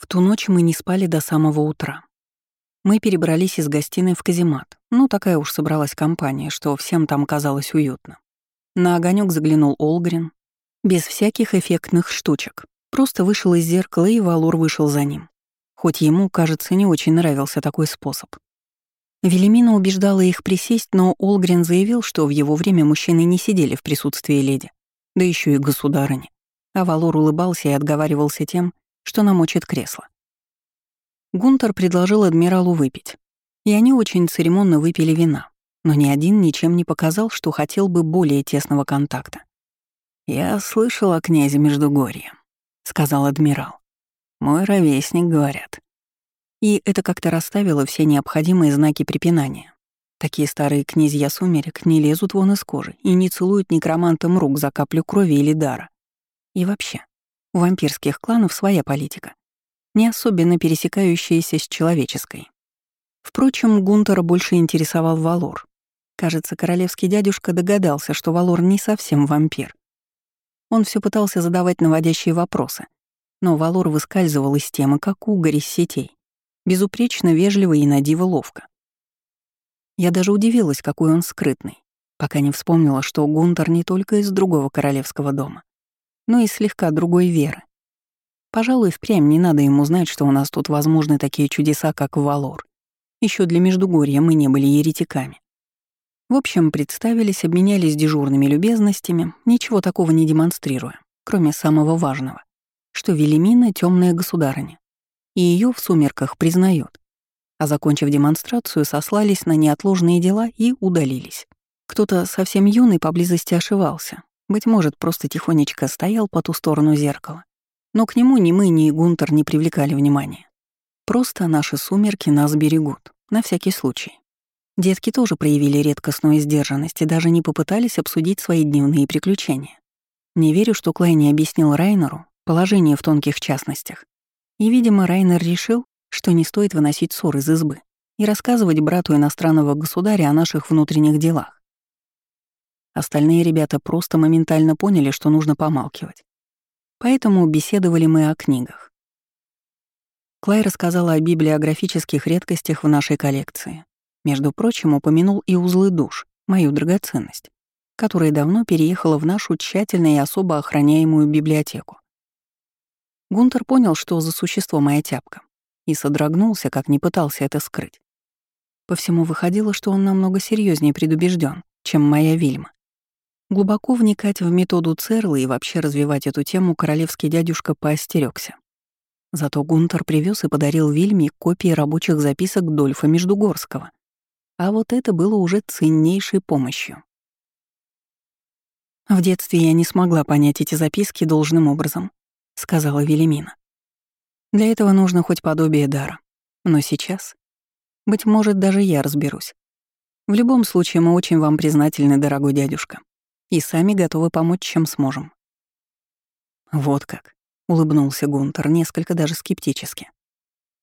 В ту ночь мы не спали до самого утра. Мы перебрались из гостиной в каземат. Ну, такая уж собралась компания, что всем там казалось уютно. На огонек заглянул Олгрин, без всяких эффектных штучек. Просто вышел из зеркала, и Валур вышел за ним. Хоть ему, кажется, не очень нравился такой способ. Велимина убеждала их присесть, но Олгрин заявил, что в его время мужчины не сидели в присутствии леди, да еще и государыни. А Валур улыбался и отговаривался тем, что намочит кресло. Гунтер предложил адмиралу выпить, и они очень церемонно выпили вина, но ни один ничем не показал, что хотел бы более тесного контакта. «Я слышал о князе Междугорье», — сказал адмирал. «Мой ровесник, говорят». И это как-то расставило все необходимые знаки препинания. Такие старые князья сумерек не лезут вон из кожи и не целуют некромантам рук за каплю крови или дара. И вообще, у вампирских кланов своя политика, не особенно пересекающаяся с человеческой. Впрочем, Гунтера больше интересовал Валор. Кажется, королевский дядюшка догадался, что Валор не совсем вампир. Он все пытался задавать наводящие вопросы, но Валор выскальзывал из темы, как угорь из сетей, безупречно вежливо и надиво ловко. Я даже удивилась, какой он скрытный, пока не вспомнила, что Гунтер не только из другого королевского дома но и слегка другой веры. Пожалуй, впрямь не надо ему знать, что у нас тут возможны такие чудеса, как Валор. Еще для Междугорья мы не были еретиками. В общем, представились, обменялись дежурными любезностями, ничего такого не демонстрируя, кроме самого важного, что Велимина — темная государыня, и ее в сумерках признают. А закончив демонстрацию, сослались на неотложные дела и удалились. Кто-то совсем юный поблизости ошивался, быть может, просто тихонечко стоял по ту сторону зеркала. Но к нему ни мы, ни Гунтер не привлекали внимания. Просто наши сумерки нас берегут, на всякий случай. Детки тоже проявили редкостную сдержанность и даже не попытались обсудить свои дневные приключения. Не верю, что Клай не объяснил Райнеру положение в тонких частностях. И, видимо, Райнер решил, что не стоит выносить ссор из избы и рассказывать брату иностранного государя о наших внутренних делах. Остальные ребята просто моментально поняли, что нужно помалкивать. Поэтому беседовали мы о книгах. Клай рассказала о библиографических редкостях в нашей коллекции. Между прочим, упомянул и узлы душ, мою драгоценность, которая давно переехала в нашу тщательно и особо охраняемую библиотеку. Гунтер понял, что за существо моя тяпка, и содрогнулся, как не пытался это скрыть. По всему выходило, что он намного серьезнее предубежден, чем моя Вильма. Глубоко вникать в методу Церла и вообще развивать эту тему королевский дядюшка поостерегся. Зато Гунтер привез и подарил Вильме копии рабочих записок Дольфа Междугорского. А вот это было уже ценнейшей помощью. «В детстве я не смогла понять эти записки должным образом», — сказала Велимина. «Для этого нужно хоть подобие дара. Но сейчас, быть может, даже я разберусь. В любом случае, мы очень вам признательны, дорогой дядюшка и сами готовы помочь, чем сможем». «Вот как», — улыбнулся Гунтер, несколько даже скептически.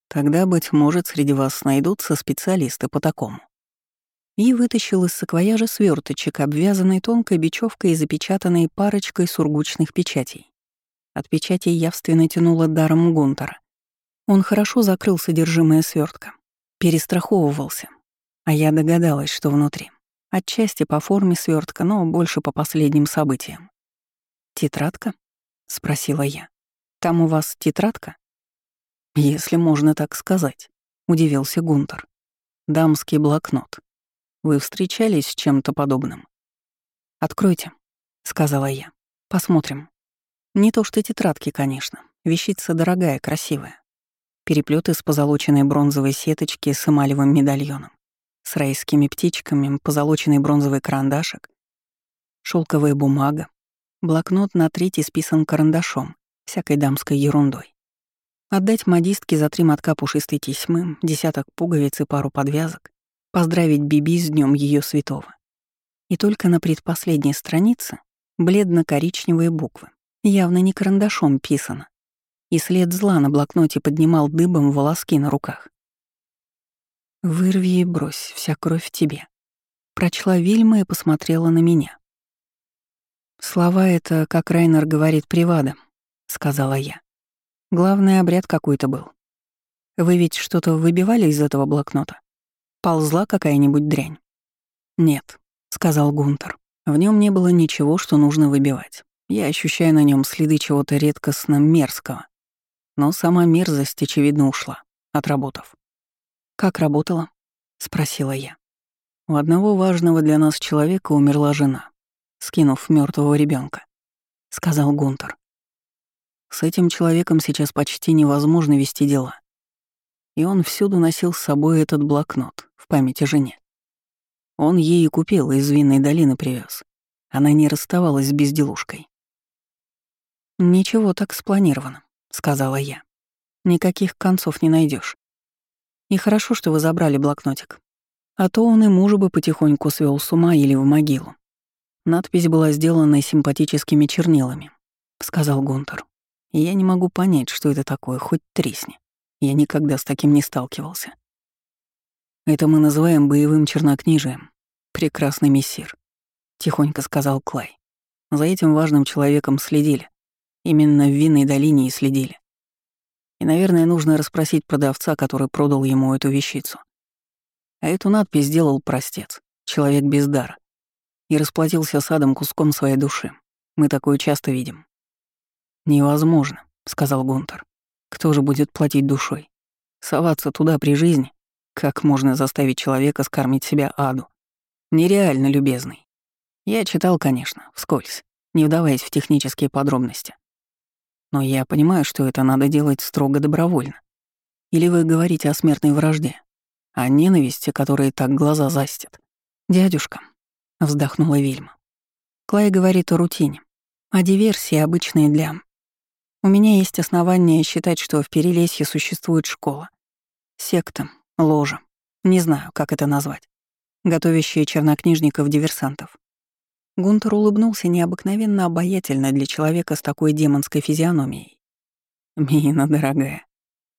«Тогда, быть может, среди вас найдутся специалисты по такому». И вытащил из саквояжа сверточек, обвязанный тонкой бечевкой и запечатанной парочкой сургучных печатей. От печатей явственно тянуло даром Гунтера. Он хорошо закрыл содержимое свертка, перестраховывался, а я догадалась, что внутри. Отчасти по форме свертка, но больше по последним событиям. «Тетрадка?» — спросила я. «Там у вас тетрадка?» «Если можно так сказать», — удивился Гунтер. «Дамский блокнот. Вы встречались с чем-то подобным?» «Откройте», — сказала я. «Посмотрим. Не то что тетрадки, конечно. Вещица дорогая, красивая. Переплет из позолоченной бронзовой сеточки с эмалевым медальоном с райскими птичками, позолоченный бронзовый карандашик, шелковая бумага, блокнот на третий списан карандашом, всякой дамской ерундой. Отдать модистке за три мотка пушистой тесьмы, десяток пуговиц и пару подвязок, поздравить Биби с днем ее святого. И только на предпоследней странице бледно-коричневые буквы, явно не карандашом писано, и след зла на блокноте поднимал дыбом волоски на руках. «Вырви и брось, вся кровь в тебе», — прочла Вильма и посмотрела на меня. «Слова — это, как Райнер говорит, привада», — сказала я. Главный обряд какой-то был. Вы ведь что-то выбивали из этого блокнота? Ползла какая-нибудь дрянь? Нет, сказал Гунтер. В нем не было ничего, что нужно выбивать. Я ощущаю на нем следы чего-то редкостно мерзкого. Но сама мерзость, очевидно, ушла, отработав. «Как работала?» — спросила я. У одного важного для нас человека умерла жена, скинув мертвого ребенка, сказал Гунтер. С этим человеком сейчас почти невозможно вести дела. И он всюду носил с собой этот блокнот в памяти жене. Он ей и купил, из винной долины привез. Она не расставалась с безделушкой. «Ничего так спланировано», — сказала я. «Никаких концов не найдешь. И хорошо, что вы забрали блокнотик. А то он и мужа бы потихоньку свел с ума или в могилу. Надпись была сделана симпатическими чернилами», — сказал Гунтер. «И я не могу понять, что это такое, хоть тресни. Я никогда с таким не сталкивался. Это мы называем боевым чернокнижием. Прекрасный мессир», — тихонько сказал Клай. «За этим важным человеком следили. Именно в винной долине и следили. И, наверное, нужно расспросить продавца, который продал ему эту вещицу. А эту надпись сделал простец, человек без дара. И расплатился садом куском своей души. Мы такое часто видим. «Невозможно», — сказал Гунтер. «Кто же будет платить душой? Соваться туда при жизни? Как можно заставить человека скормить себя аду? Нереально, любезный. Я читал, конечно, вскользь, не вдаваясь в технические подробности. Но я понимаю, что это надо делать строго добровольно. Или вы говорите о смертной вражде, о ненависти, которая так глаза застит. «Дядюшка», — вздохнула Вильма. Клай говорит о рутине, о диверсии, обычной для... У меня есть основания считать, что в Перелесье существует школа. Секта, ложа, не знаю, как это назвать, готовящие чернокнижников-диверсантов. Гунтер улыбнулся необыкновенно обаятельно для человека с такой демонской физиономией. «Мина, дорогая,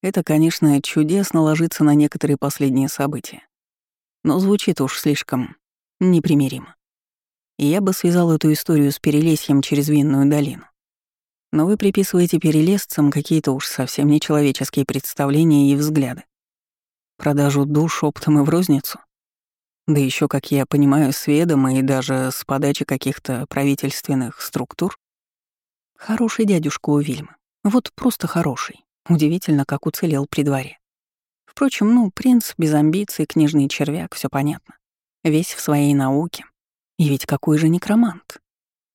это, конечно, чудесно ложится на некоторые последние события. Но звучит уж слишком непримиримо. И я бы связал эту историю с перелесьем через Винную долину. Но вы приписываете перелесцам какие-то уж совсем нечеловеческие представления и взгляды. Продажу душ оптом и в розницу? Да еще, как я понимаю, с ведома и даже с подачи каких-то правительственных структур. Хороший дядюшка у Вильмы. Вот просто хороший. Удивительно, как уцелел при дворе. Впрочем, ну, принц без амбиций, книжный червяк, все понятно. Весь в своей науке. И ведь какой же некромант.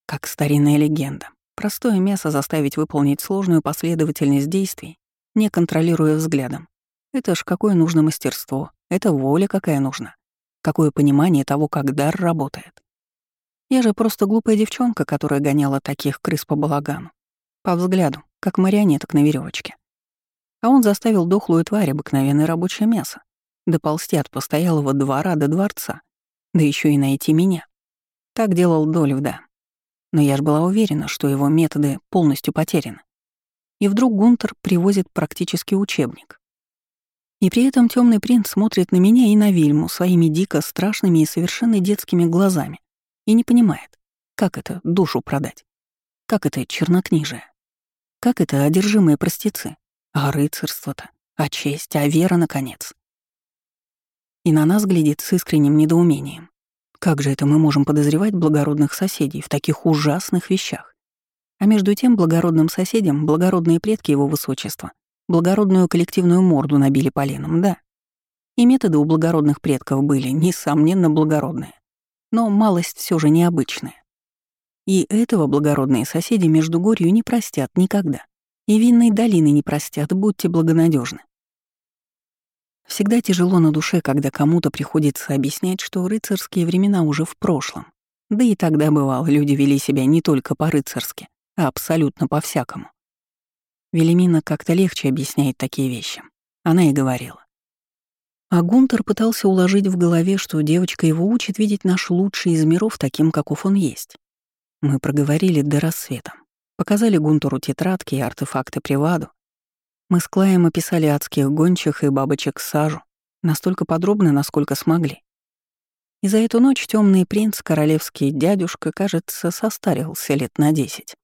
Как старинная легенда. Простое мясо заставить выполнить сложную последовательность действий, не контролируя взглядом. Это ж какое нужно мастерство, это воля какая нужна. Какое понимание того, как дар работает. Я же просто глупая девчонка, которая гоняла таких крыс по балагану. По взгляду, как марионеток на веревочке. А он заставил дохлую тварь обыкновенное рабочее мясо. Доползти от постоялого двора до дворца. Да еще и найти меня. Так делал Дольвда. Но я ж была уверена, что его методы полностью потеряны. И вдруг Гунтер привозит практически учебник. И при этом темный принц смотрит на меня и на Вильму своими дико страшными и совершенно детскими глазами и не понимает, как это душу продать, как это чернокнижие, как это одержимые простецы, а рыцарство-то, а честь, а вера, наконец. И на нас глядит с искренним недоумением. Как же это мы можем подозревать благородных соседей в таких ужасных вещах? А между тем благородным соседям благородные предки его высочества Благородную коллективную морду набили поленом, да. И методы у благородных предков были, несомненно, благородные. Но малость все же необычная. И этого благородные соседи между горью не простят никогда. И винной долины не простят, будьте благонадежны. Всегда тяжело на душе, когда кому-то приходится объяснять, что рыцарские времена уже в прошлом. Да и тогда бывало, люди вели себя не только по-рыцарски, а абсолютно по-всякому. Велимина как-то легче объясняет такие вещи. Она и говорила. А Гунтер пытался уложить в голове, что девочка его учит видеть наш лучший из миров таким, каков он есть. Мы проговорили до рассвета. Показали Гунтеру тетрадки и артефакты приваду. Мы с Клаем описали адских гончих и бабочек сажу, настолько подробно, насколько смогли. И за эту ночь темный принц, королевский дядюшка, кажется, состарился лет на десять.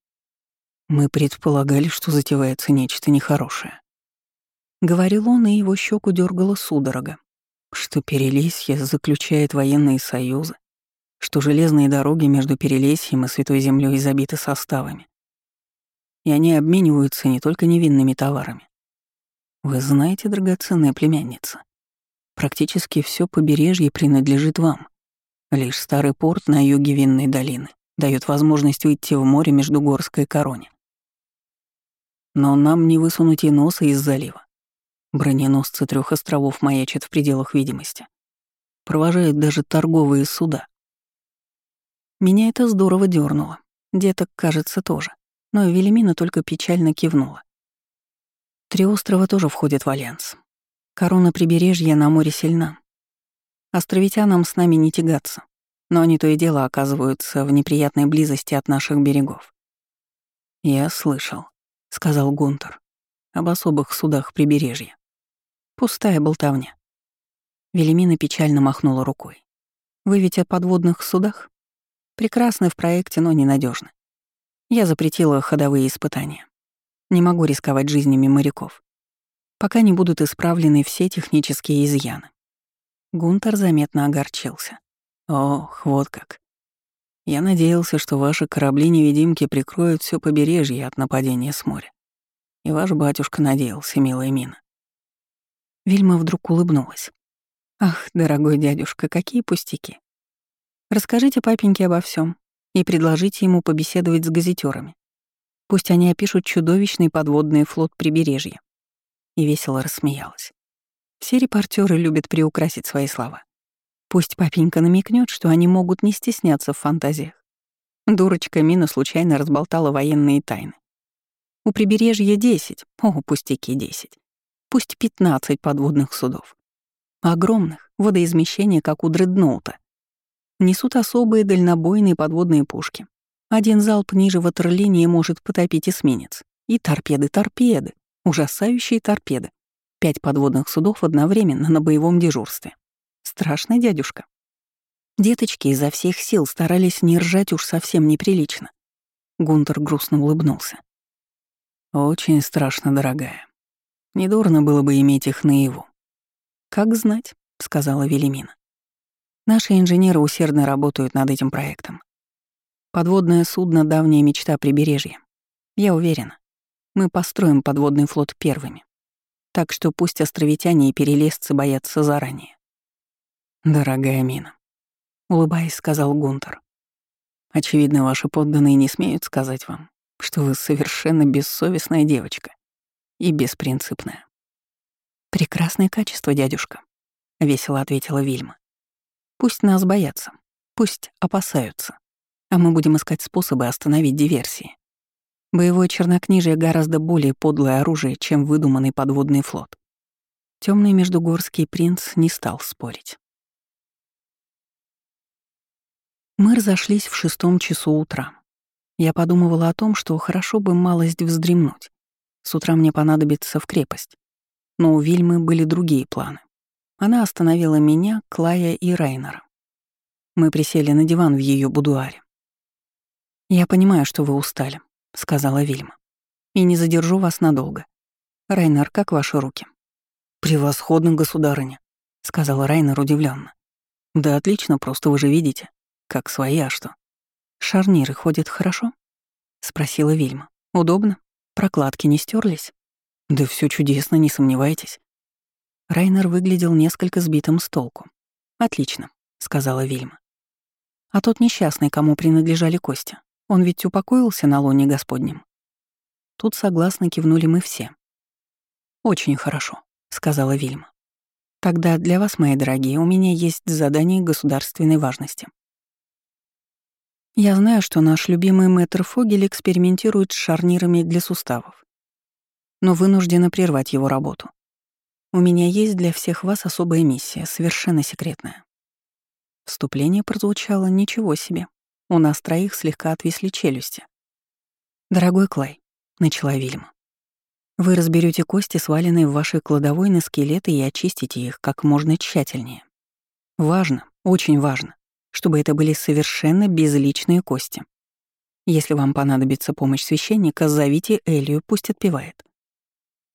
Мы предполагали, что затевается нечто нехорошее. Говорил он, и его щеку дергало судорога, что Перелесье заключает военные союзы, что железные дороги между Перелесьем и Святой Землей забиты составами. И они обмениваются не только невинными товарами. Вы знаете, драгоценная племянница, практически все побережье принадлежит вам. Лишь старый порт на юге Винной долины дает возможность уйти в море между Горской и Короне. Но нам не высунуть и носа из залива. Броненосцы трех островов маячат в пределах видимости. Провожают даже торговые суда. Меня это здорово дернуло. Деток, кажется, тоже. Но Велимина только печально кивнула. Три острова тоже входят в Альянс. Корона прибережья на море сильна. Островитянам с нами не тягаться, но они то и дело оказываются в неприятной близости от наших берегов. «Я слышал», — сказал Гунтер, — «об особых судах прибережья. Пустая болтовня». Велимина печально махнула рукой. «Вы ведь о подводных судах? Прекрасны в проекте, но ненадежны. Я запретила ходовые испытания. Не могу рисковать жизнями моряков, пока не будут исправлены все технические изъяны. Гунтер заметно огорчился. Ох, вот как. Я надеялся, что ваши корабли-невидимки прикроют все побережье от нападения с моря. И ваш батюшка надеялся, милая Мина. Вильма вдруг улыбнулась. Ах, дорогой дядюшка, какие пустяки. Расскажите папеньке обо всем и предложите ему побеседовать с газетерами. Пусть они опишут чудовищный подводный флот прибережья. И весело рассмеялась. Все репортеры любят приукрасить свои слова. Пусть папенька намекнет, что они могут не стесняться в фантазиях. Дурочка Мина случайно разболтала военные тайны. У прибережья десять, о, пустяки десять. Пусть пятнадцать подводных судов. Огромных, водоизмещения, как у дредноута. Несут особые дальнобойные подводные пушки, один залп ниже ватерлинии может потопить эсминец. И торпеды, торпеды, ужасающие торпеды. Пять подводных судов одновременно на боевом дежурстве. Страшный дядюшка. Деточки изо всех сил старались не ржать уж совсем неприлично. Гунтер грустно улыбнулся. «Очень страшно, дорогая. Недурно было бы иметь их наяву». «Как знать», — сказала Велимина. «Наши инженеры усердно работают над этим проектом. Подводное судно — давняя мечта прибережья. Я уверена, мы построим подводный флот первыми. Так что пусть островитяне и перелезцы боятся заранее. «Дорогая Мина», — улыбаясь, сказал Гунтер. «Очевидно, ваши подданные не смеют сказать вам, что вы совершенно бессовестная девочка и беспринципная». «Прекрасное качество, дядюшка», — весело ответила Вильма. «Пусть нас боятся, пусть опасаются а мы будем искать способы остановить диверсии. Боевое чернокнижие гораздо более подлое оружие, чем выдуманный подводный флот. Темный междугорский принц не стал спорить. Мы разошлись в шестом часу утра. Я подумывала о том, что хорошо бы малость вздремнуть. С утра мне понадобится в крепость. Но у Вильмы были другие планы. Она остановила меня, Клая и Райнера. Мы присели на диван в ее будуаре. «Я понимаю, что вы устали», — сказала Вильма. «И не задержу вас надолго. Райнер, как ваши руки?» «Превосходно, государыня», — сказала Райнер удивленно. «Да отлично, просто вы же видите. Как свои, а что?» «Шарниры ходят хорошо?» — спросила Вильма. «Удобно? Прокладки не стерлись? «Да все чудесно, не сомневайтесь». Райнер выглядел несколько сбитым с толку. «Отлично», — сказала Вильма. «А тот несчастный, кому принадлежали кости, он ведь упокоился на лоне Господнем. Тут согласно кивнули мы все. «Очень хорошо», — сказала Вильма. «Тогда для вас, мои дорогие, у меня есть задание государственной важности. Я знаю, что наш любимый мэтр Фогель экспериментирует с шарнирами для суставов, но вынуждена прервать его работу. У меня есть для всех вас особая миссия, совершенно секретная». Вступление прозвучало ничего себе. У нас троих слегка отвисли челюсти. «Дорогой Клай», — начала Вильма, — «вы разберете кости, сваленные в вашей кладовой на скелеты, и очистите их как можно тщательнее. Важно, очень важно, чтобы это были совершенно безличные кости. Если вам понадобится помощь священника, зовите Элию, пусть отпевает.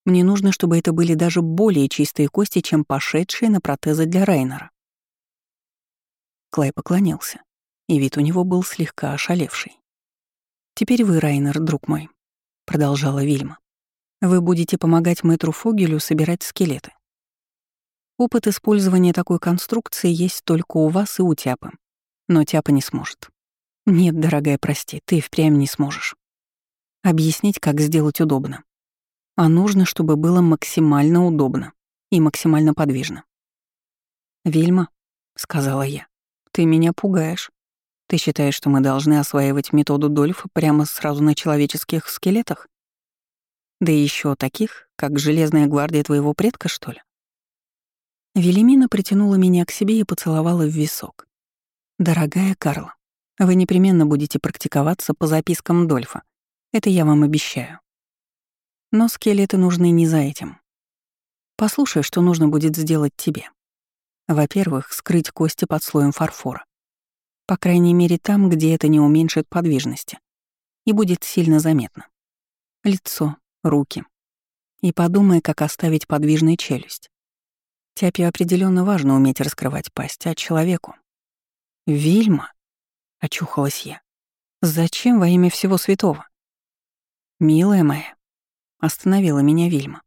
Мне нужно, чтобы это были даже более чистые кости, чем пошедшие на протезы для Райнера. Клай поклонился, и вид у него был слегка ошалевший. «Теперь вы, Райнер, друг мой», — продолжала Вильма. «Вы будете помогать мэтру Фогелю собирать скелеты. Опыт использования такой конструкции есть только у вас и у Тяпы, но Тяпа не сможет. Нет, дорогая, прости, ты впрямь не сможешь. Объяснить, как сделать удобно. А нужно, чтобы было максимально удобно и максимально подвижно. «Вильма», — сказала я, — «ты меня пугаешь. Ты считаешь, что мы должны осваивать методу Дольфа прямо сразу на человеческих скелетах? Да еще таких, как Железная гвардия твоего предка, что ли?» Велимина притянула меня к себе и поцеловала в висок. «Дорогая Карла, вы непременно будете практиковаться по запискам Дольфа. Это я вам обещаю. Но скелеты нужны не за этим. Послушай, что нужно будет сделать тебе. Во-первых, скрыть кости под слоем фарфора. По крайней мере, там, где это не уменьшит подвижности. И будет сильно заметно. Лицо, руки. И подумай, как оставить подвижную челюсть. Тяпе определенно важно уметь раскрывать пасть, а человеку. «Вильма?» — очухалась я. «Зачем во имя всего святого?» «Милая моя, Остановила меня Вильма.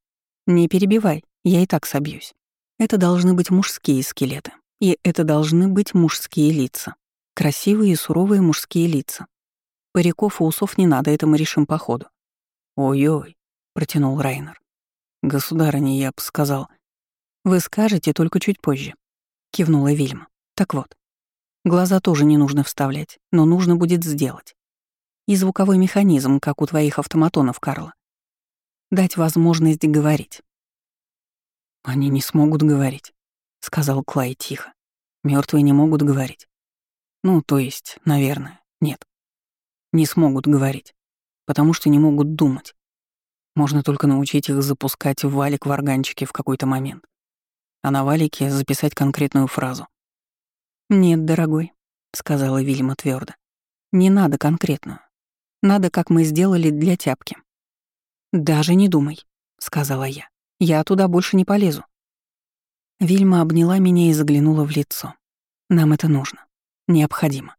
«Не перебивай, я и так собьюсь. Это должны быть мужские скелеты. И это должны быть мужские лица. Красивые и суровые мужские лица. Париков и усов не надо, это мы решим по ходу». «Ой-ой», — протянул Райнер. «Государыня, я бы сказал...» «Вы скажете только чуть позже», — кивнула Вильма. «Так вот, глаза тоже не нужно вставлять, но нужно будет сделать. И звуковой механизм, как у твоих автоматонов, Карла дать возможность говорить. «Они не смогут говорить», — сказал Клай тихо. Мертвые не могут говорить. Ну, то есть, наверное, нет. Не смогут говорить, потому что не могут думать. Можно только научить их запускать валик в органчике в какой-то момент, а на валике записать конкретную фразу. «Нет, дорогой», — сказала Вильма твердо. «Не надо конкретную. Надо, как мы сделали для тяпки. «Даже не думай», — сказала я. «Я туда больше не полезу». Вильма обняла меня и заглянула в лицо. «Нам это нужно. Необходимо».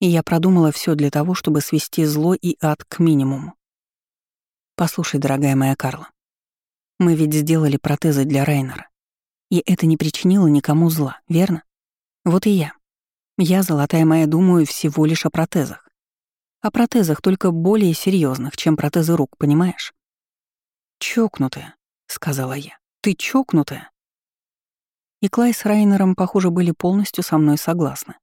И я продумала все для того, чтобы свести зло и ад к минимуму. «Послушай, дорогая моя Карла, мы ведь сделали протезы для Райнера, и это не причинило никому зла, верно? Вот и я. Я, золотая моя, думаю всего лишь о протезах. О протезах только более серьезных, чем протезы рук, понимаешь? «Чокнутая», — сказала я. «Ты чокнутая». И Клай с Райнером, похоже, были полностью со мной согласны.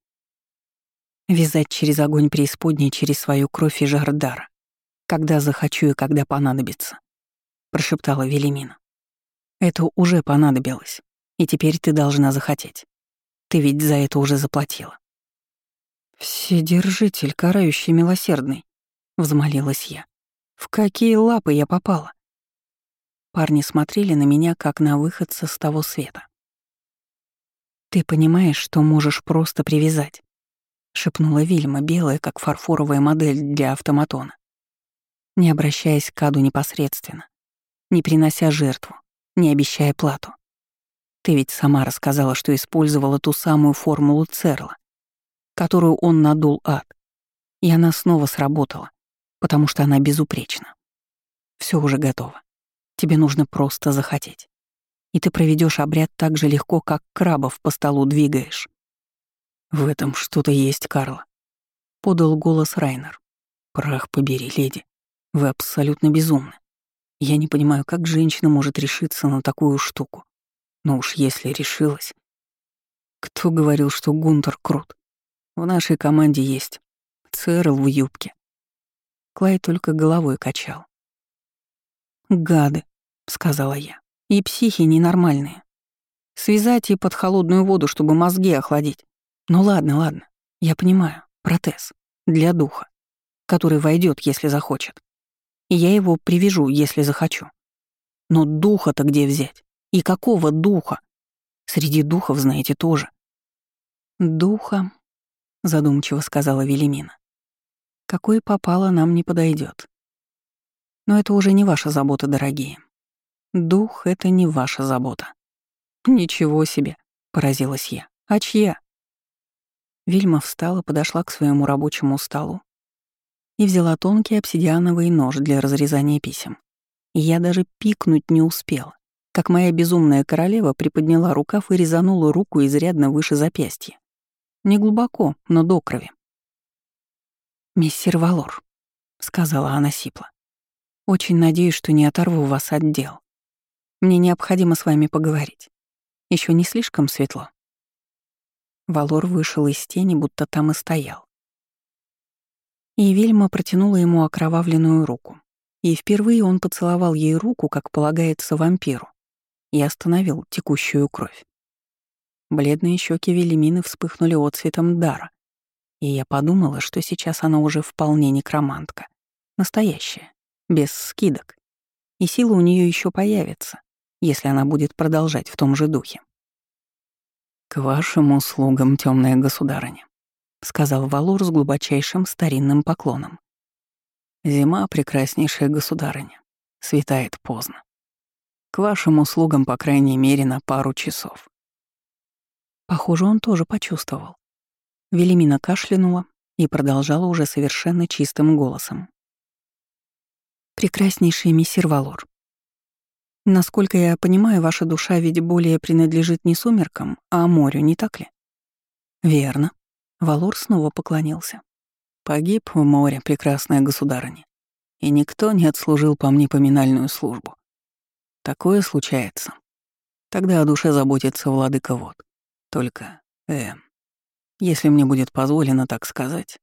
Вязать через огонь преисподней, через свою кровь и жар дара. Когда захочу и когда понадобится, — прошептала Велимина. Это уже понадобилось, и теперь ты должна захотеть. Ты ведь за это уже заплатила. «Вседержитель, карающий милосердный», — взмолилась я. «В какие лапы я попала?» Парни смотрели на меня, как на выходца с того света. «Ты понимаешь, что можешь просто привязать», — шепнула Вильма, белая, как фарфоровая модель для автоматона. Не обращаясь к Аду непосредственно, не принося жертву, не обещая плату. Ты ведь сама рассказала, что использовала ту самую формулу Церла, которую он надул ад. И она снова сработала, потому что она безупречна. Все уже готово. Тебе нужно просто захотеть. И ты проведешь обряд так же легко, как крабов по столу двигаешь. В этом что-то есть, Карла. Подал голос Райнер. Прах побери, леди. Вы абсолютно безумны. Я не понимаю, как женщина может решиться на такую штуку. Но уж если решилась... Кто говорил, что Гунтер крут? В нашей команде есть Церл в юбке. Клай только головой качал. «Гады», — сказала я, — «и психи ненормальные. Связать и под холодную воду, чтобы мозги охладить. Ну ладно, ладно, я понимаю, протез. Для духа, который войдет, если захочет. И я его привяжу, если захочу. Но духа-то где взять? И какого духа? Среди духов, знаете, тоже. Духа, задумчиво сказала Велимина. Какой попало нам не подойдет. Но это уже не ваша забота, дорогие. Дух — это не ваша забота. Ничего себе, поразилась я. А чья? Вильма встала, подошла к своему рабочему столу и взяла тонкий обсидиановый нож для разрезания писем. Я даже пикнуть не успела, как моя безумная королева приподняла рукав и резанула руку изрядно выше запястья. Не глубоко, но до крови. «Миссир Валор», — сказала она сипло, — «очень надеюсь, что не оторву вас от дел. Мне необходимо с вами поговорить. Еще не слишком светло». Валор вышел из тени, будто там и стоял. И Вельма протянула ему окровавленную руку. И впервые он поцеловал ей руку, как полагается вампиру, и остановил текущую кровь. Бледные щеки Велимины вспыхнули отцветом дара, и я подумала, что сейчас она уже вполне некромантка. Настоящая, без скидок. И сила у нее еще появится, если она будет продолжать в том же духе. «К вашим услугам, темная государыня», — сказал Валур с глубочайшим старинным поклоном. «Зима, прекраснейшая государыня, светает поздно. К вашим услугам, по крайней мере, на пару часов». Похоже, он тоже почувствовал. Велимина кашлянула и продолжала уже совершенно чистым голосом. «Прекраснейший мессир Валор, насколько я понимаю, ваша душа ведь более принадлежит не сумеркам, а морю, не так ли?» «Верно», Валор снова поклонился. Погиб в море, прекрасная государыня, и никто не отслужил по мне поминальную службу. Такое случается. Тогда о душе заботится владыка вот. Только, э, если мне будет позволено так сказать,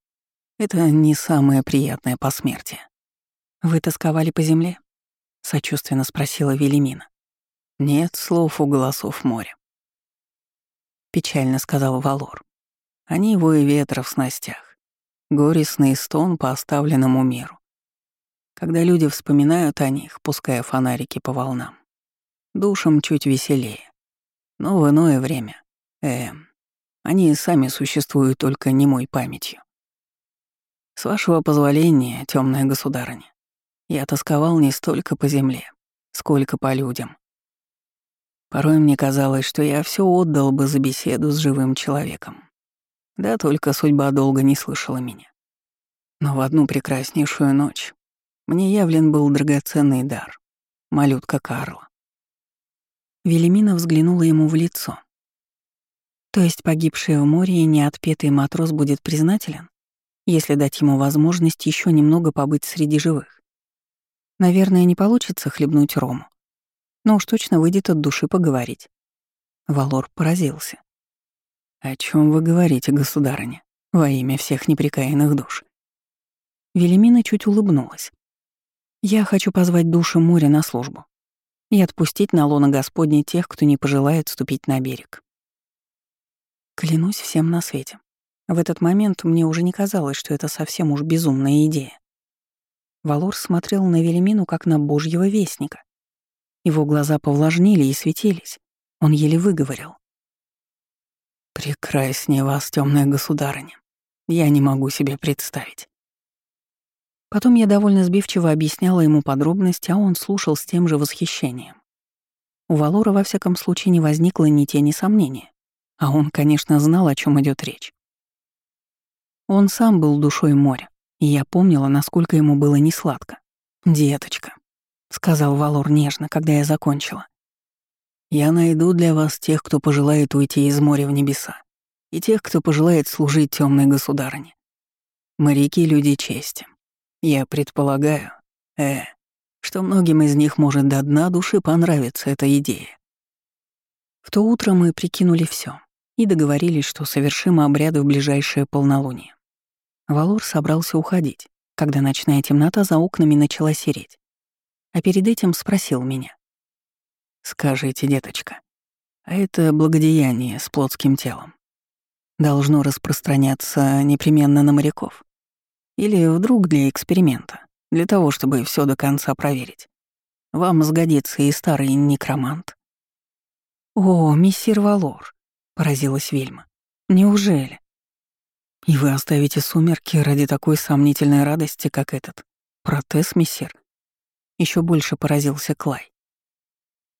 это не самое приятное посмертие. «Вы тосковали по земле?» — сочувственно спросила Велимина. «Нет слов у голосов моря», — печально сказал Валор. Они вой ветра в снастях, горестный стон по оставленному миру. Когда люди вспоминают о них, пуская фонарики по волнам, душам чуть веселее. Но в иное время, э, они сами существуют только немой памятью. С вашего позволения, темная государыня, я тосковал не столько по земле, сколько по людям. Порой мне казалось, что я все отдал бы за беседу с живым человеком. Да только судьба долго не слышала меня. Но в одну прекраснейшую ночь мне явлен был драгоценный дар — малютка Карла. Велимина взглянула ему в лицо. То есть погибший в море и неотпетый матрос будет признателен, если дать ему возможность еще немного побыть среди живых. Наверное, не получится хлебнуть рому. Но уж точно выйдет от души поговорить. Валор поразился. «О чем вы говорите, государыня, во имя всех непрекаянных душ?» Велимина чуть улыбнулась. «Я хочу позвать души моря на службу и отпустить на лоно Господне тех, кто не пожелает ступить на берег. Клянусь всем на свете. В этот момент мне уже не казалось, что это совсем уж безумная идея. Валор смотрел на Велимину как на божьего вестника. Его глаза повлажнили и светились. Он еле выговорил. Прекраснее вас, темная государыня. Я не могу себе представить. Потом я довольно сбивчиво объясняла ему подробности, а он слушал с тем же восхищением. У Валора во всяком случае не возникло ни тени сомнения, а он, конечно, знал, о чем идет речь. Он сам был душой моря, и я помнила, насколько ему было несладко. «Деточка», — сказал Валор нежно, когда я закончила. Я найду для вас тех, кто пожелает уйти из моря в небеса, и тех, кто пожелает служить темной государыне. Моряки — люди чести. Я предполагаю, э, что многим из них может до дна души понравиться эта идея. В то утро мы прикинули все и договорились, что совершим обряды в ближайшее полнолуние. Валор собрался уходить, когда ночная темнота за окнами начала сереть. А перед этим спросил меня. Скажите, деточка, а это благодеяние с плотским телом должно распространяться непременно на моряков? Или вдруг для эксперимента, для того, чтобы все до конца проверить? Вам сгодится и старый некромант. «О, миссир Валор», — поразилась Вельма. «Неужели?» И вы оставите сумерки ради такой сомнительной радости, как этот протез, мессир? Еще больше поразился Клай.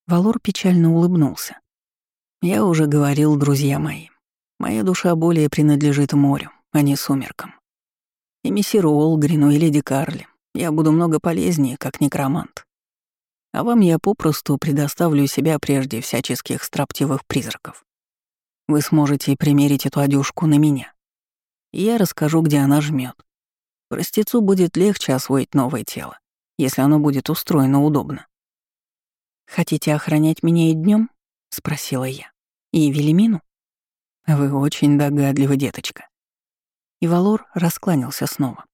Валор печально улыбнулся. Я уже говорил, друзья мои, моя душа более принадлежит морю, а не сумеркам. И мессиру Олгрину, и леди Карли я буду много полезнее, как некромант. А вам я попросту предоставлю себя прежде всяческих строптивых призраков. Вы сможете примерить эту одежку на меня я расскажу, где она жмет. Простецу будет легче освоить новое тело, если оно будет устроено удобно. «Хотите охранять меня и днем? спросила я. «И Велимину?» «Вы очень догадливы, деточка». И Валор раскланялся снова.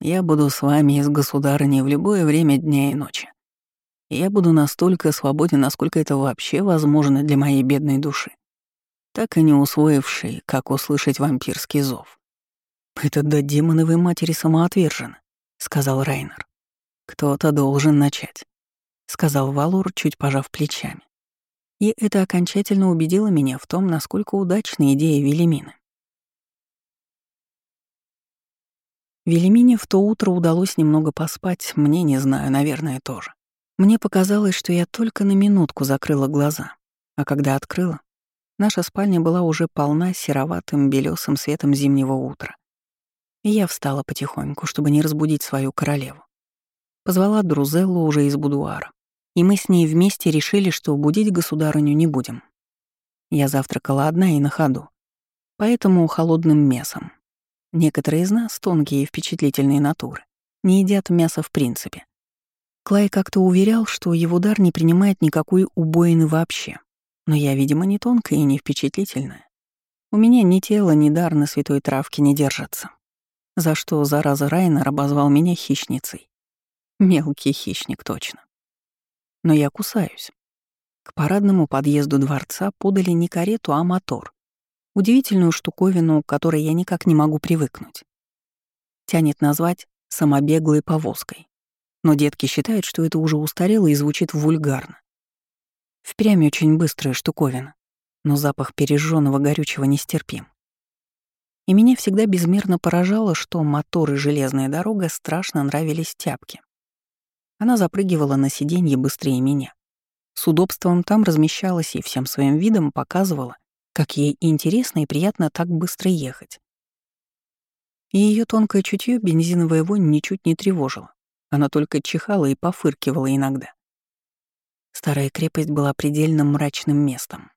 «Я буду с вами из государыни в любое время дня и ночи. Я буду настолько свободен, насколько это вообще возможно для моей бедной души, так и не усвоившей, как услышать вампирский зов. «Это до демоновой матери самоотверженно», — сказал Райнер. «Кто-то должен начать», — сказал Валур, чуть пожав плечами. И это окончательно убедило меня в том, насколько удачна идея Велимины. Велимине в то утро удалось немного поспать, мне, не знаю, наверное, тоже. Мне показалось, что я только на минутку закрыла глаза, а когда открыла, наша спальня была уже полна сероватым белесым светом зимнего утра. И я встала потихоньку, чтобы не разбудить свою королеву. Позвала Друзеллу уже из будуара. И мы с ней вместе решили, что будить государыню не будем. Я завтракала одна и на ходу. Поэтому холодным мясом. Некоторые из нас, тонкие и впечатлительные натуры, не едят мясо в принципе. Клай как-то уверял, что его дар не принимает никакой убоины вообще. Но я, видимо, не тонкая и не впечатлительная. У меня ни тело, ни дар на святой травке не держатся за что зараза Райнер обозвал меня хищницей. Мелкий хищник, точно. Но я кусаюсь. К парадному подъезду дворца подали не карету, а мотор. Удивительную штуковину, к которой я никак не могу привыкнуть. Тянет назвать самобеглой повозкой. Но детки считают, что это уже устарело и звучит вульгарно. Впрямь очень быстрая штуковина, но запах пережженного горючего нестерпим. И меня всегда безмерно поражало, что мотор и железная дорога страшно нравились тяпке. Она запрыгивала на сиденье быстрее меня. С удобством там размещалась и всем своим видом показывала, как ей интересно и приятно так быстро ехать. И ее тонкое чутье бензиновая вонь ничуть не тревожила. Она только чихала и пофыркивала иногда. Старая крепость была предельно мрачным местом.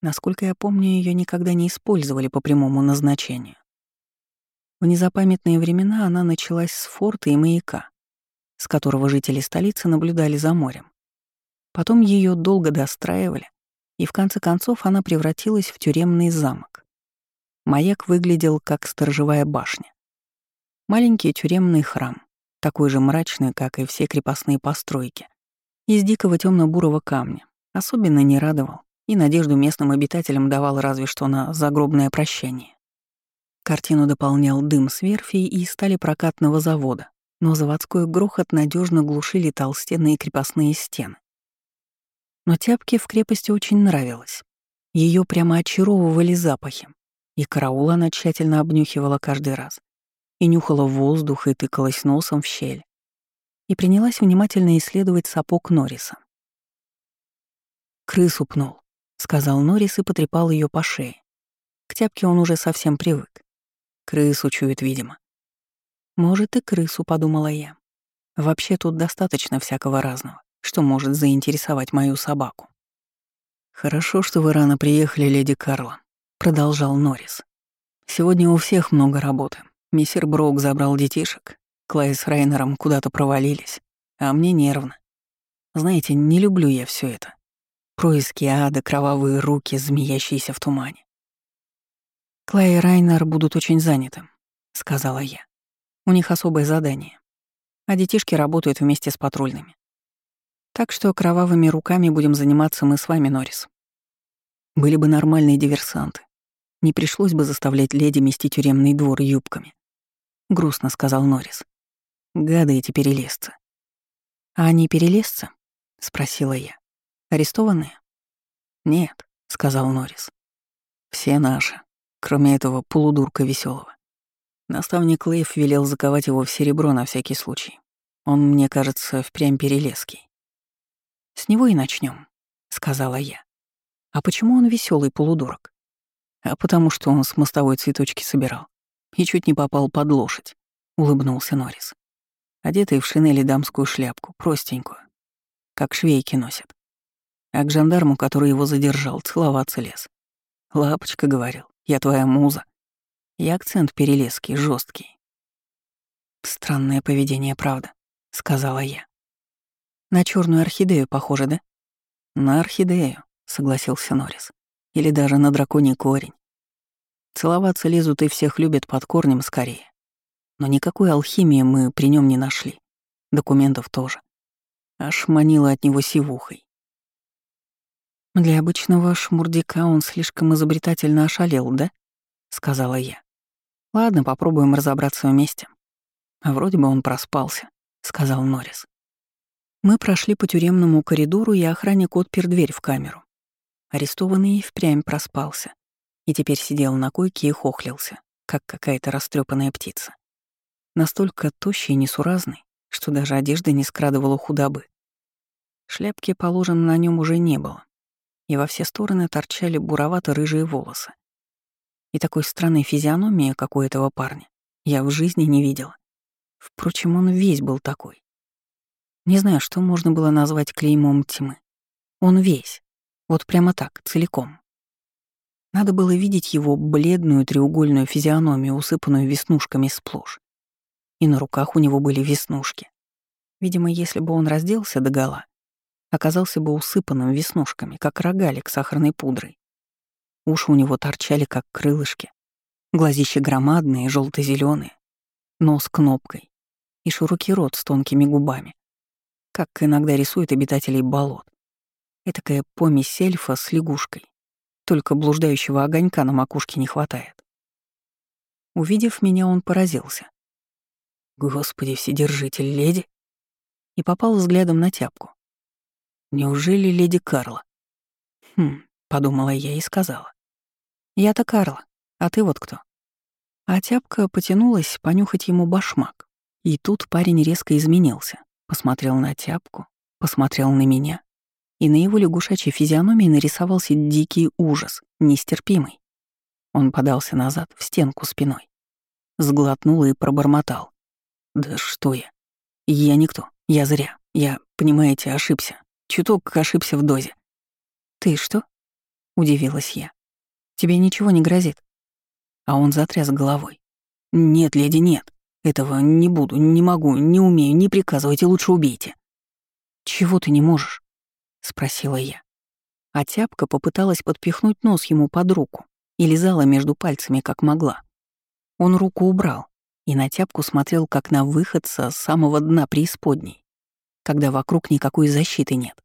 Насколько я помню, ее никогда не использовали по прямому назначению. В незапамятные времена она началась с форта и маяка, с которого жители столицы наблюдали за морем. Потом ее долго достраивали, и в конце концов она превратилась в тюремный замок. Маяк выглядел как сторожевая башня. Маленький тюремный храм, такой же мрачный, как и все крепостные постройки, из дикого темно бурого камня, особенно не радовал и надежду местным обитателям давал разве что на загробное прощание. Картину дополнял дым с верфи и стали прокатного завода, но заводской грохот надежно глушили толстенные крепостные стены. Но тяпке в крепости очень нравилось. Ее прямо очаровывали запахи, и караул она тщательно обнюхивала каждый раз, и нюхала воздух, и тыкалась носом в щель, и принялась внимательно исследовать сапог Норриса. Крысу пнул сказал Норрис и потрепал ее по шее. К тяпке он уже совсем привык. Крысу чует, видимо. Может, и крысу, подумала я. Вообще тут достаточно всякого разного, что может заинтересовать мою собаку. «Хорошо, что вы рано приехали, леди Карла», — продолжал Норрис. «Сегодня у всех много работы. Мистер Брок забрал детишек, Клай с Райнером куда-то провалились, а мне нервно. Знаете, не люблю я все это. Происки ада, кровавые руки, змеящиеся в тумане. «Клай и Райнер будут очень заняты», — сказала я. «У них особое задание. А детишки работают вместе с патрульными. Так что кровавыми руками будем заниматься мы с вами, Норрис. Были бы нормальные диверсанты. Не пришлось бы заставлять леди мести тюремный двор юбками. Грустно сказал Норрис. Гады эти перелезцы. А они перелезцы? Спросила я. Арестованные? Нет, сказал Норрис. Все наши, кроме этого полудурка веселого. Наставник Лейф велел заковать его в серебро на всякий случай. Он, мне кажется, впрямь перелеский. «С него и начнем, сказала я. «А почему он веселый полудурок?» «А потому что он с мостовой цветочки собирал и чуть не попал под лошадь», — улыбнулся Норрис. Одетый в шинели дамскую шляпку, простенькую, как швейки носят. А к жандарму, который его задержал, целоваться лез. «Лапочка», — говорил, — «я твоя муза». И акцент перелеский, жесткий. «Странное поведение, правда», — сказала я. «На черную орхидею похоже, да?» «На орхидею», — согласился Норрис. «Или даже на драконий корень. Целоваться лезут и всех любят под корнем скорее. Но никакой алхимии мы при нем не нашли. Документов тоже. Аж манило от него сивухой. «Для обычного шмурдика он слишком изобретательно ошалел, да?» — сказала я. «Ладно, попробуем разобраться вместе». «А вроде бы он проспался», — сказал Норрис. Мы прошли по тюремному коридору, и охранник отпер дверь в камеру. Арестованный впрямь проспался. И теперь сидел на койке и хохлился, как какая-то растрепанная птица. Настолько тощий и несуразный, что даже одежда не скрадывала худобы. Шляпки, положен, на нем уже не было и во все стороны торчали буровато-рыжие волосы. И такой странной физиономии, как у этого парня, я в жизни не видела. Впрочем, он весь был такой. Не знаю, что можно было назвать клеймом тьмы. Он весь. Вот прямо так, целиком. Надо было видеть его бледную треугольную физиономию, усыпанную веснушками сплошь. И на руках у него были веснушки. Видимо, если бы он разделся догола, оказался бы усыпанным веснушками, как рогалик сахарной пудрой. Уши у него торчали, как крылышки, глазища громадные, желто зеленые нос кнопкой и широкий рот с тонкими губами, как иногда рисуют обитателей болот. Этакая помесь эльфа с лягушкой, только блуждающего огонька на макушке не хватает. Увидев меня, он поразился. «Господи, вседержитель, леди!» И попал взглядом на тяпку, Неужели леди Карла? Хм, подумала я и сказала. Я-то Карла, а ты вот кто? А тяпка потянулась понюхать ему башмак. И тут парень резко изменился. Посмотрел на тяпку, посмотрел на меня. И на его лягушачьей физиономии нарисовался дикий ужас, нестерпимый. Он подался назад, в стенку спиной. Сглотнул и пробормотал. «Да что я? Я никто, я зря, я, понимаете, ошибся, Чуток ошибся в дозе. «Ты что?» — удивилась я. «Тебе ничего не грозит?» А он затряс головой. «Нет, леди, нет. Этого не буду, не могу, не умею, не приказывайте, лучше убейте». «Чего ты не можешь?» — спросила я. А тяпка попыталась подпихнуть нос ему под руку и лизала между пальцами, как могла. Он руку убрал и на тяпку смотрел, как на выходца с самого дна преисподней, когда вокруг никакой защиты нет.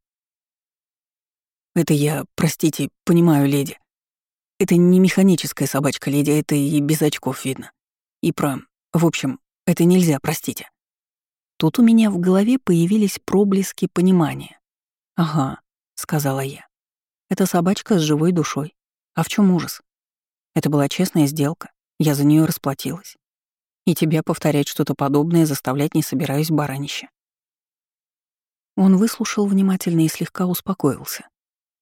Это я, простите, понимаю, леди. Это не механическая собачка, леди, это и без очков видно. И про... В общем, это нельзя, простите. Тут у меня в голове появились проблески понимания. «Ага», — сказала я. «Это собачка с живой душой. А в чем ужас? Это была честная сделка. Я за нее расплатилась. И тебя повторять что-то подобное заставлять не собираюсь, баранище». Он выслушал внимательно и слегка успокоился.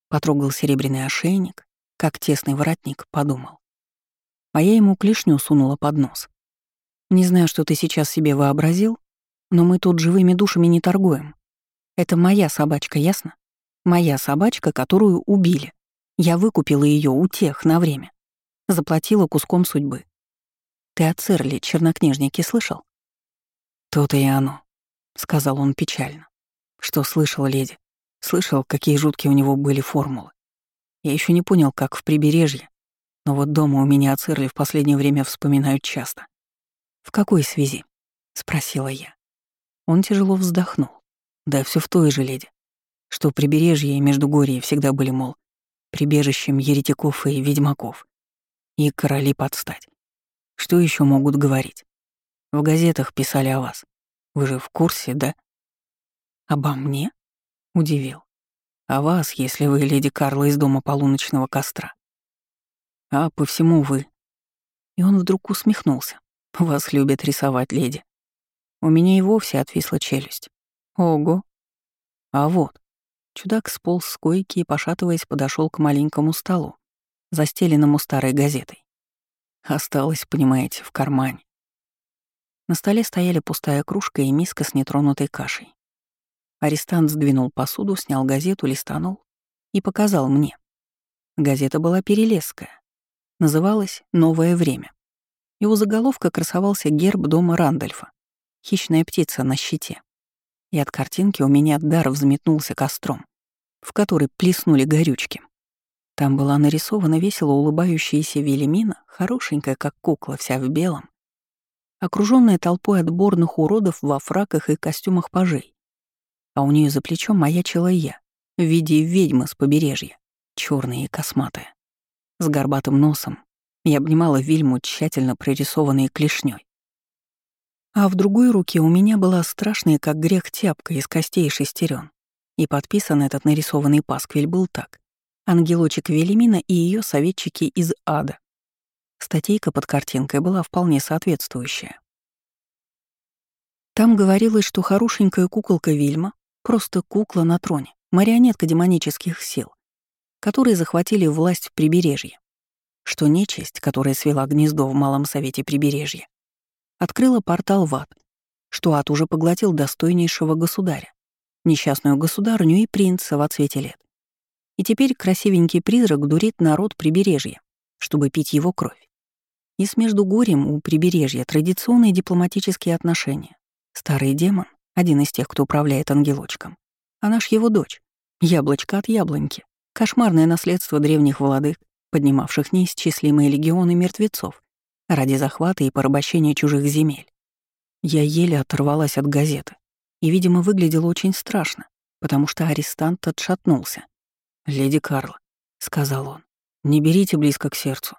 Потрогал серебряный ошейник, как тесный воротник, подумал. А я ему клешню сунула под нос. Не знаю, что ты сейчас себе вообразил, но мы тут живыми душами не торгуем. Это моя собачка, ясно? Моя собачка, которую убили. Я выкупила ее у тех на время. Заплатила куском судьбы. Ты о Церли, чернокнижнике, слышал? То-то и оно, — сказал он печально. Что слышал, леди? Слышал, какие жуткие у него были формулы. Я еще не понял, как в прибережье, но вот дома у меня о Цирли в последнее время вспоминают часто. «В какой связи?» — спросила я. Он тяжело вздохнул. Да все в той же леди, что прибережье и Междугорье всегда были, мол, прибежищем еретиков и ведьмаков. И короли подстать. Что еще могут говорить? В газетах писали о вас. Вы же в курсе, да? Обо мне? Удивил. А вас, если вы леди Карла из дома полуночного костра. А по всему вы. И он вдруг усмехнулся. Вас любят рисовать, леди. У меня и вовсе отвисла челюсть. Ого. А вот. Чудак сполз с койки и, пошатываясь, подошел к маленькому столу, застеленному старой газетой. Осталось, понимаете, в кармане. На столе стояли пустая кружка и миска с нетронутой кашей. Арестант сдвинул посуду, снял газету, листанул и показал мне. Газета была перелеская. Называлась «Новое время». И у заголовка красовался герб дома Рандольфа. Хищная птица на щите. И от картинки у меня дар взметнулся костром, в который плеснули горючки. Там была нарисована весело улыбающаяся Велимина, хорошенькая, как кукла, вся в белом, окруженная толпой отборных уродов во фраках и костюмах пажей. А у нее за плечом маячила я, в виде ведьмы с побережья, черная и косматая, с горбатым носом, и обнимала Вильму тщательно прорисованной клешней. А в другой руке у меня была страшная, как грех, тяпка из костей и шестерен. И подписан этот нарисованный пасквиль был так. Ангелочек Велимина и ее советчики из ада. Статейка под картинкой была вполне соответствующая. Там говорилось, что хорошенькая куколка Вильма — просто кукла на троне, марионетка демонических сил, которые захватили власть в прибережье, что нечисть, которая свела гнездо в Малом Совете прибережья, открыла портал в ад, что ад уже поглотил достойнейшего государя, несчастную государню и принца во цвете лет. И теперь красивенький призрак дурит народ прибережья, чтобы пить его кровь. И с Междугорьем у прибережья традиционные дипломатические отношения. Старый демон, один из тех, кто управляет ангелочком, а наш его дочь, яблочко от яблоньки, кошмарное наследство древних владык, поднимавших неисчислимые легионы мертвецов ради захвата и порабощения чужих земель. Я еле оторвалась от газеты и, видимо, выглядела очень страшно, потому что арестант отшатнулся. «Леди Карла», — сказал он, — «не берите близко к сердцу.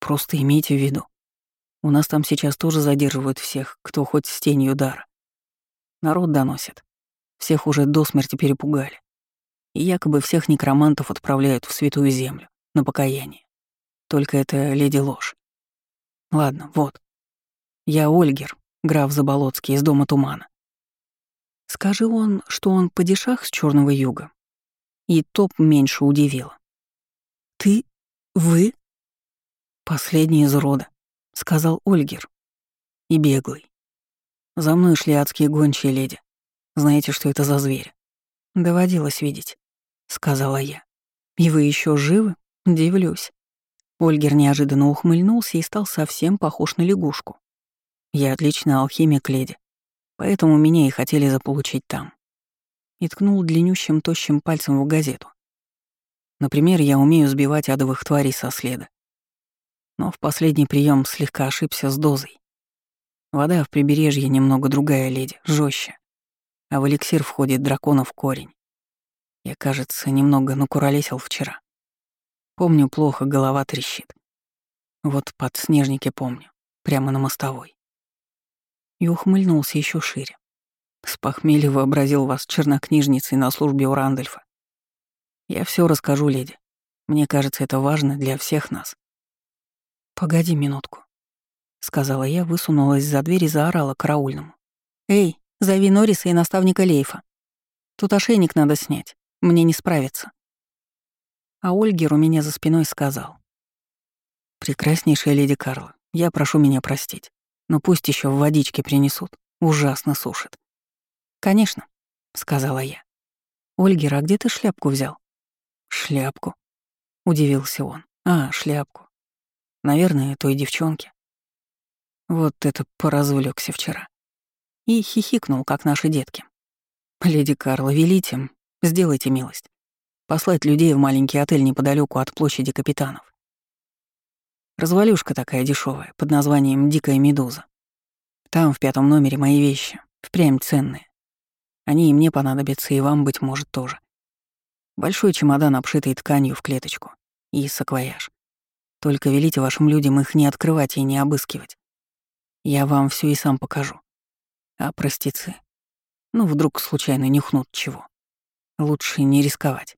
Просто имейте в виду. У нас там сейчас тоже задерживают всех, кто хоть с тенью дара. Народ доносит. Всех уже до смерти перепугали. И якобы всех некромантов отправляют в Святую Землю на покаяние. Только это леди ложь. Ладно, вот. Я Ольгер, граф Заболоцкий из Дома Тумана. Скажи он, что он падишах с Черного Юга, и топ меньше удивило. «Ты? Вы?» «Последний из рода», — сказал Ольгер. И беглый. За мной шли адские гончие леди. Знаете, что это за зверь? Доводилось видеть, — сказала я. И вы еще живы? Дивлюсь. Ольгер неожиданно ухмыльнулся и стал совсем похож на лягушку. Я отлично алхимик, леди, поэтому меня и хотели заполучить там и ткнул длиннющим тощим пальцем в газету. Например, я умею сбивать адовых тварей со следа. Но в последний прием слегка ошибся с дозой. Вода в прибережье немного другая, леди, жестче. А в эликсир входит драконов корень. Я, кажется, немного накуролесил вчера. Помню плохо, голова трещит. Вот подснежники помню, прямо на мостовой. И ухмыльнулся еще шире. С похмелья вообразил вас чернокнижницей на службе у Рандольфа. Я все расскажу, леди. Мне кажется, это важно для всех нас. «Погоди минутку», — сказала я, высунулась за дверь и заорала караульному. «Эй, зови Норриса и наставника Лейфа. Тут ошейник надо снять, мне не справиться». А Ольгер у меня за спиной сказал. «Прекраснейшая леди Карла, я прошу меня простить, но пусть еще в водичке принесут, ужасно сушит». «Конечно», — сказала я. «Ольгер, а где ты шляпку взял?» «Шляпку?» — удивился он. «А, шляпку. Наверное, той девчонке. Вот это поразвлёкся вчера». И хихикнул, как наши детки. «Леди Карла, велите, сделайте милость. Послать людей в маленький отель неподалеку от площади капитанов. Развалюшка такая дешевая под названием «Дикая медуза». Там, в пятом номере, мои вещи, впрямь ценные. Они и мне понадобятся, и вам, быть может, тоже. Большой чемодан, обшитый тканью в клеточку. И саквояж. Только велите вашим людям их не открывать и не обыскивать. Я вам все и сам покажу. А простецы? Ну, вдруг случайно нюхнут чего. Лучше не рисковать.